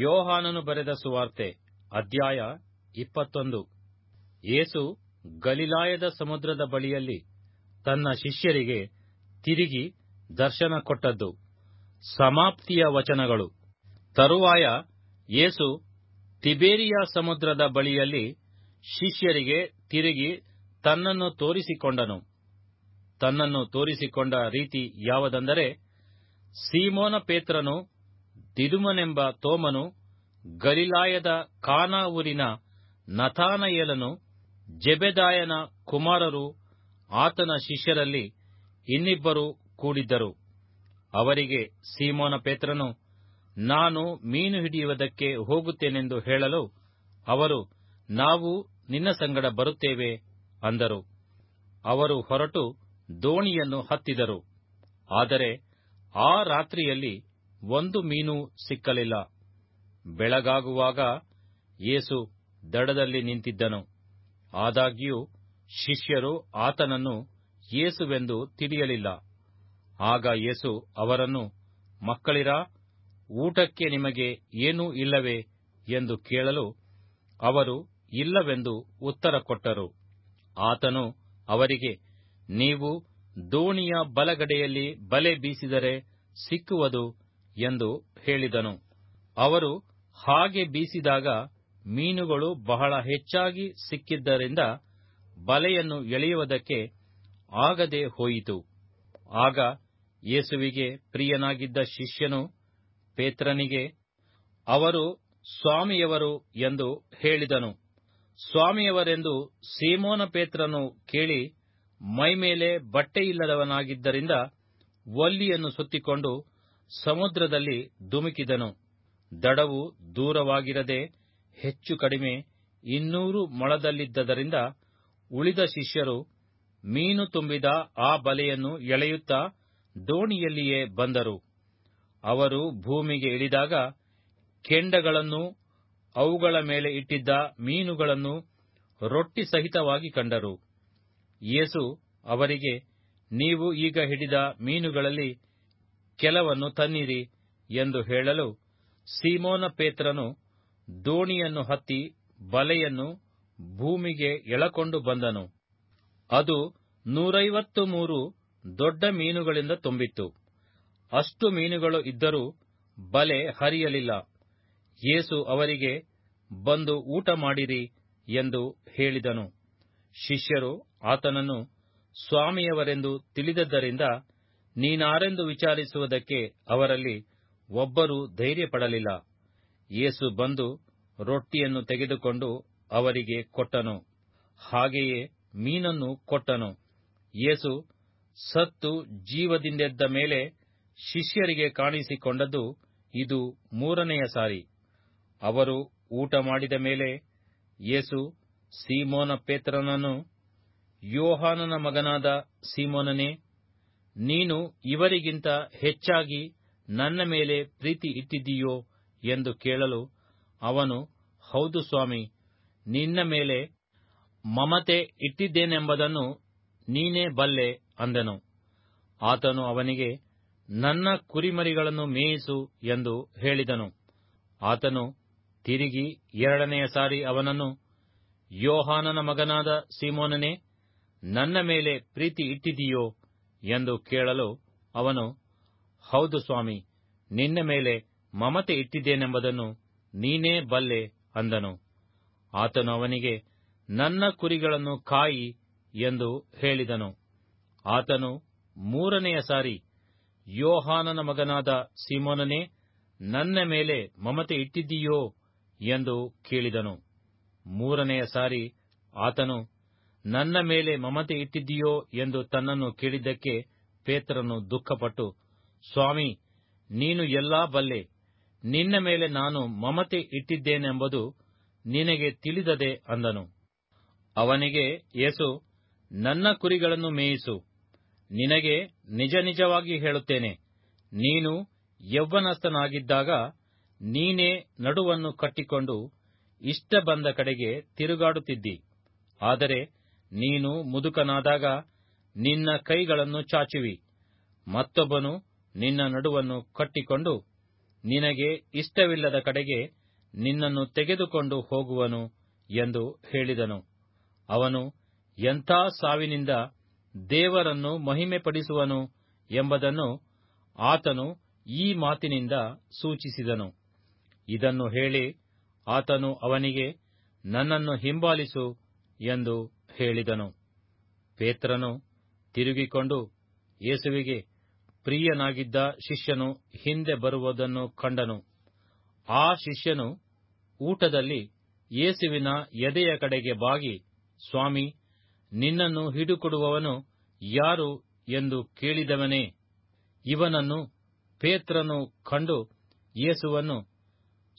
ಯೋಹಾನನು ಬರೆದ ಸುವಾರ್ತೆ, ಅಧ್ಯಾಯ ಇಪ್ಪತ್ತೊಂದು. ಏಸು ಗಲಿಲಾಯದ ಸಮುದ್ರದ ಬಳಿಯಲ್ಲಿ ತನ್ನ ಶಿಷ್ಯರಿಗೆ ತಿರುಗಿ ದರ್ಶನ ಕೊಟ್ಟದ್ದು. ಸಮಾಪ್ತಿಯ ವಚನಗಳು. ತರುವಾಯ ಏಸು ತಿಬೇರಿಯ ಸಮುದ್ರದ ಬಳಿಯಲ್ಲಿ ಶಿಷ್ಯರಿಗೆ ತಿರುಗಿ ತನ್ನನ್ನು ತೋರಿಸಿಕೊಂಡನು. ತನ್ನನ್ನು ತೋರಿಸಿಕೊಂಡ ರೀತಿ ಯಾವುದೆಂದರೆ, ಸೀಮೋನ ಪೇತ್ರನು ದಿದುಮನೆಂಬ ತೋಮನು ಗಲಿಲಾಯದ ಕಾನಾ ಊರಿನ ನಥಾನಯೇಲನು ಜೆಬೆದಾಯನ ಕುಮಾರರು ಆತನ ಶಿಷ್ಯರಲ್ಲಿ ಇನ್ನಿಬ್ಬರು ಕೂಡಿದ್ದರು. ಅವರಿಗೆ ಸೀಮೋನ ಪೇತ್ರನು, ನಾನು ಮೀನು ಹಿಡಿಯುವುದಕ್ಕೆ ಹೋಗುತ್ತೇನೆಂದು ಹೇಳಲು ಅವರು, ನಾವು ನಿನ್ನ ಸಂಗಡ ಬರುತ್ತೇವೆ ಅಂದರು. ಅವರು ಹೊರಟು ದೋಣಿಯನ್ನು ಹತ್ತಿದರು. ಆದರೆ ಆ ರಾತ್ರಿಯಲ್ಲಿ ಒಂದು ಮೀನು ಸಿಕ್ಕಲಿಲ್ಲ. ಬೆಳಗಾಗುವಾಗ ಯೇಸು ದಡದಲ್ಲಿ ನಿಂತಿದ್ದನು. ಆದಾಗ್ಯೂ ಶಿಷ್ಯರು ಆತನನ್ನು ಯೇಸುವೆಂದು ತಿಳಿಯಲಿಲ್ಲ. ಆಗ ಯೇಸು ಅವರನ್ನು, ಮಕ್ಕಳಿರಾ, ಊಟಕ್ಕೆ ನಿಮಗೆ ಏನೂ ಇಲ್ಲವೇ ಎಂದು ಕೇಳಲು ಅವರು ಇಲ್ಲವೆಂದು ಉತ್ತರ ಕೊಟ್ಟರು. ಆತನು ಅವರಿಗೆ, ನೀವು ದೋಣಿಯ ಬಲಗಡೆಯಲ್ಲಿ ಬಲೆ ಬೀಸಿದರೆ ಸಿಕ್ಕುವುದು ಎಂದು ಹೇಳಿದನು. ಅವರು ಹಾಗೆ ಬೀಸಿದಾಗ ಮೀನುಗಳು ಬಹಳ ಹೆಚ್ಚಾಗಿ ಸಿಕ್ಕಿದ್ದರಿಂದ ಬಲೆಯನ್ನು ಎಳೆಯುವುದಕ್ಕೆ ಆಗದೆ ಹೋಯಿತು. ಆಗ ಯೇಸುವಿಗೆ ಪ್ರಿಯನಾಗಿದ್ದ ಶಿಷ್ಯನು ಪೇತ್ರನಿಗೆ, ಅವರು ಸ್ವಾಮಿಯವರು ಎಂದು ಹೇಳಿದನು. ಸ್ವಾಮಿಯವರೆಂದು ಸೀಮೋನ ಪೇತ್ರನು ಕೇಳಿ ಮೈಮೇಲೆ ಬಟ್ಟೆಯಿಲ್ಲದವನಾಗಿದ್ದರಿಂದ ಒಲ್ಲಿಯನ್ನು ಸುತ್ತಿಕೊಂಡು ಸಮುದ್ರದಲ್ಲಿ ಧುಮುಕಿದನು. ದಡವು ದೂರವಾಗಿರದೆ ಹೆಚ್ಚು ಕಡಿಮೆ ಇನ್ನೂರು ಮೊಳದಲ್ಲಿದ್ದರಿಂದ ಉಳಿದ ಶಿಷ್ಯರು ಮೀನು ತುಂಬಿದ ಆ ಬಲೆಯನ್ನು ಎಳೆಯುತ್ತಾ ದೋಣಿಯಲ್ಲಿಯೇ ಬಂದರು. ಅವರು ಭೂಮಿಗೆ ಇಳಿದಾಗ ಕೆಂಡಗಳನ್ನು ಅವುಗಳ ಮೇಲೆ ಇಟ್ಟಿದ್ದ ಮೀನುಗಳನ್ನು ರೊಟ್ಟಿ ಸಹಿತವಾಗಿ ಕಂಡರು. ಯೇಸು ಅವರಿಗೆ, ನೀವು ಈಗ ಹಿಡಿದ ಮೀನುಗಳಲ್ಲಿ ಕೆಲವನ್ನು ತನ್ನಿರಿ ಎಂದು ಹೇಳಲು ಸೀಮೋನ ಪೇತ್ರನು ದೋಣಿಯನ್ನು ಹತ್ತಿ ಬಲೆಯನ್ನು ಭೂಮಿಗೆ ಎಳಕೊಂಡು ಬಂದನು. ಅದು ನೂರೈವತ್ತು ಮೂರು ದೊಡ್ಡ ಮೀನುಗಳಿಂದ ತುಂಬಿತ್ತು. ಅಷ್ಟು ಮೀನುಗಳು ಇದ್ದರೂ ಬಲೆ ಹರಿಯಲಿಲ್ಲ. ಯೇಸು ಅವರಿಗೆ, ಬಂದು ಊಟ ಮಾಡಿರಿ ಎಂದು ಹೇಳಿದನು. ಶಿಷ್ಯರು ಆತನನ್ನು ಸ್ವಾಮಿಯವರೆಂದು ತಿಳಿದದ್ದರಿಂದ ನೀನಾರೆಂದು ವಿಚಾರಿಸುವುದಕ್ಕೆ ಅವರಲ್ಲಿ ಒಬ್ಬರೂ ಧೈರ್ಯಪಡಲಿಲ್ಲ. ಯೇಸು ಬಂದು ರೊಟ್ಟಿಯನ್ನು ತೆಗೆದುಕೊಂಡು ಅವರಿಗೆ ಕೊಟ್ಟನು. ಹಾಗೆಯೇ ಮೀನನ್ನು ಕೊಟ್ಟನು. ಯೇಸು ಸತ್ತು ಜೀವದಿಂದೆದ್ದ ಮೇಲೆ ಶಿಷ್ಯರಿಗೆ ಕಾಣಿಸಿಕೊಂಡದ್ದು ಇದು ಮೂರನೆಯ ಸಾರಿ. ಅವರು ಊಟ ಮಾಡಿದ ಮೇಲೆ ಯೇಸು ಸೀಮೋನ ಪೇತ್ರನನ್ನು, ಯೋಹಾನನ ಮಗನಾದ ಸೀಮೋನನೇ ನೀನು ಇವರಿಗಿಂತ ಹೆಚ್ಚಾಗಿ ನನ್ನ ಮೇಲೆ ಪ್ರೀತಿ ಇಟ್ಟಿದ್ದೀಯೋ ಎಂದು ಕೇಳಲು ಅವನು, ಹೌದು ಸ್ವಾಮಿ, ನಿನ್ನ ಮೇಲೆ ಮಮತೆ ಇಟ್ಟಿದ್ದೇನೆಂಬುದನ್ನು ನೀನೇ ಬಲ್ಲೆ ಅಂದನು. ಆತನು ಅವನಿಗೆ, ನನ್ನ ಕುರಿಮರಿಗಳನ್ನು ಮೇಯಿಸು ಎಂದು ಹೇಳಿದನು. ಆತನು ತಿರುಗಿ ಎರಡನೆಯ ಸಾರಿ ಅವನನ್ನು, ಯೋಹಾನನ ಮಗನಾದ ಸೀಮೋನನೇ, ನನ್ನ ಮೇಲೆ ಪ್ರೀತಿ ಇಟ್ಟಿದೀಯೋ ಎಂದು ಕೇಳಲು ಅವನು, ಹೌದು ಸ್ವಾಮಿ, ನಿನ್ನ ಮೇಲೆ ಮಮತೆ ಇಟ್ಟಿದ್ದೇನೆಂಬುದನ್ನು ನೀನೇ ಬಲ್ಲೆ ಅಂದನು. ಆತನು ಅವನಿಗೆ, ನನ್ನ ಕುರಿಗಳನ್ನು ಕಾಯಿ ಎಂದು ಹೇಳಿದನು. ಆತನು ಮೂರನೆಯ ಸಾರಿ, ಯೋಹಾನನ ಮಗನಾದ ಸೀಮೋನನೇ, ನನ್ನ ಮೇಲೆ ಮಮತೆ ಇಟ್ಟಿದ್ದೀಯೋ ಎಂದು ಕೇಳಿದನು. ಮೂರನೆಯ ಸಾರಿ, ಆತನು ನನ್ನ ಮೇಲೆ ಮಮತೆ ಇಟ್ಟಿದ್ದೀಯೋ ಎಂದು ತನ್ನನ್ನು ಕೇಳಿದ್ದಕ್ಕೆ ಪೇತ್ರನು ದುಃಖಪಟ್ಟು, ಸ್ವಾಮಿ, ನೀನು ಎಲ್ಲಾ ಬಲ್ಲೆ. ನಿನ್ನ ಮೇಲೆ ನಾನು ಮಮತೆ ಇಟ್ಟಿದ್ದೇನೆಂಬುದು ನಿನಗೆ ತಿಳಿದದೆ ಅಂದನು. ಅವನಿಗೆ, ಯೇಸು, ನನ್ನ ಕುರಿಗಳನ್ನು ಮೇಯಿಸು. ನಿನಗೆ ನಿಜ ನಿಜವಾಗಿ ಹೇಳುತ್ತೇನೆ. ನೀನು ಯೌವನಸ್ಥನಾಗಿದ್ದಾಗ ನೀನೇ ನಡುವನ್ನು ಕಟ್ಟಿಕೊಂಡು ಇಷ್ಟ ಬಂದ ಕಡೆಗೆ ತಿರುಗಾಡುತ್ತಿದ್ದಿ. ಆದರೆ ನೀನು ಮುದುಕನಾದಾಗ ನಿನ್ನ ಕೈಗಳನ್ನು ಚಾಚುವಿ. ಮತ್ತೊಬ್ಬನು ನಿನ್ನ ನಡುವನ್ನು ಕಟ್ಟಿಕೊಂಡು ನಿನಗೆ ಇಷ್ಟವಿಲ್ಲದ ಕಡೆಗೆ ನಿನ್ನನ್ನು ತೆಗೆದುಕೊಂಡು ಹೋಗುವನು ಎಂದು ಹೇಳಿದನು. ಅವನು ಎಂಥ ಸಾವಿನಿಂದ ದೇವರನ್ನು ಮಹಿಮೆಪಡಿಸುವನು ಎಂಬುದನ್ನು ಆತನು ಈ ಮಾತಿನಿಂದ ಸೂಚಿಸಿದನು. ಇದನ್ನು ಹೇಳಿ ಆತನು ಅವನಿಗೆ ನನ್ನನ್ನು ಹಿಂಬಾಲಿಸು ಎಂದು ಹೇಳಿದನು. ಪೇತ್ರನು ತಿರುಗಿಕೊಂಡು ಯೇಸುವಿಗೆ, ಪ್ರಿಯನಾಗಿದ್ದ ಶಿಷ್ಯನು ಹಿಂದೆ ಬರುವುದನ್ನು ಕಂಡನು. ಆ ಶಿಷ್ಯನು ಊಟದಲ್ಲಿ ಯೇಸುವಿನ ಎದೆಯ ಕಡೆಗೆ ಬಾಗಿ, ಸ್ವಾಮಿ, ನಿನ್ನನ್ನು ಹಿಡುಕೊಡುವವನು ಯಾರು ಎಂದು ಕೇಳಿದವನೇ? ಇವನನ್ನು ಪೇತ್ರನು ಕಂಡು ಯೇಸುವನ್ನು,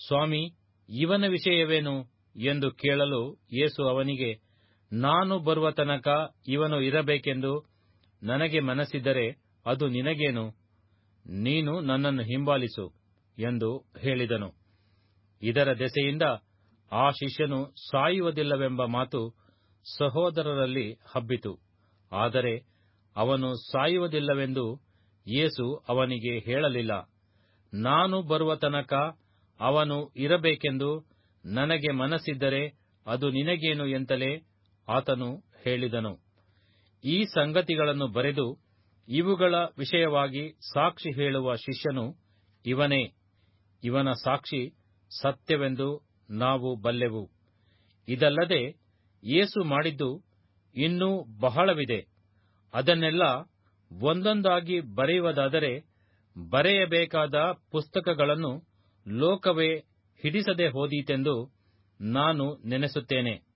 ಸ್ವಾಮಿ, ಇವನ ವಿಷಯವೇನು? ಎಂದು ಕೇಳಲು ಯೇಸು ಅವನಿಗೆ ನಾನು ಬರುವ ತನಕ ಇವನು ಇರಬೇಕೆಂದು ನನಗೆ ಮನಸ್ಸಿದ್ದರೆ ಅದು ನಿನಗೇನು? ನೀನು ನನ್ನನ್ನು ಹಿಂಬಾಲಿಸು ಎಂದು ಹೇಳಿದನು. ಇದರ ದೆಸೆಯಿಂದ ಆ ಶಿಷ್ಯನು ಸಾಯುವುದಿಲ್ಲವೆಂಬ ಮಾತು ಸಹೋದರರಲ್ಲಿ ಹಬ್ಬಿತು. ಆದರೆ ಅವನು ಸಾಯುವುದಿಲ್ಲವೆಂದು ಯೇಸು ಅವನಿಗೆ ಹೇಳಲಿಲ್ಲ. ನಾನು ಬರುವ ತನಕ ಅವನು ಇರಬೇಕೆಂದು ನನಗೆ ಮನಸ್ಸಿದ್ದರೆ ಅದು ನಿನಗೇನು ಎಂತಲೇ? ಆತನು ಹೇಳಿದನು. ಈ ಸಂಗತಿಗಳನ್ನು ಬರೆದು ಇವುಗಳ ವಿಷಯವಾಗಿ ಸಾಕ್ಷಿ ಹೇಳುವ ಶಿಷ್ಯನು ಇವನೇ. ಇವನ ಸಾಕ್ಷಿ ಸತ್ಯವೆಂದು ನಾವು ಬಲ್ಲೆವು. ಇದಲ್ಲದೆ ಏಸು ಮಾಡಿದ್ದು ಇನ್ನೂ ಬಹಳವಿದೆ. ಅದನ್ನೆಲ್ಲ ಒಂದೊಂದಾಗಿ ಬರೆಯುವುದಾದರೆ ಬರೆಯಬೇಕಾದ ಪುಸ್ತಕಗಳನ್ನು ಲೋಕವೇ ಹಿಡಿಸದೆ ಹೋದೀತೆಂದು ನಾನು ನೆನೆಸುತ್ತೇನೆ.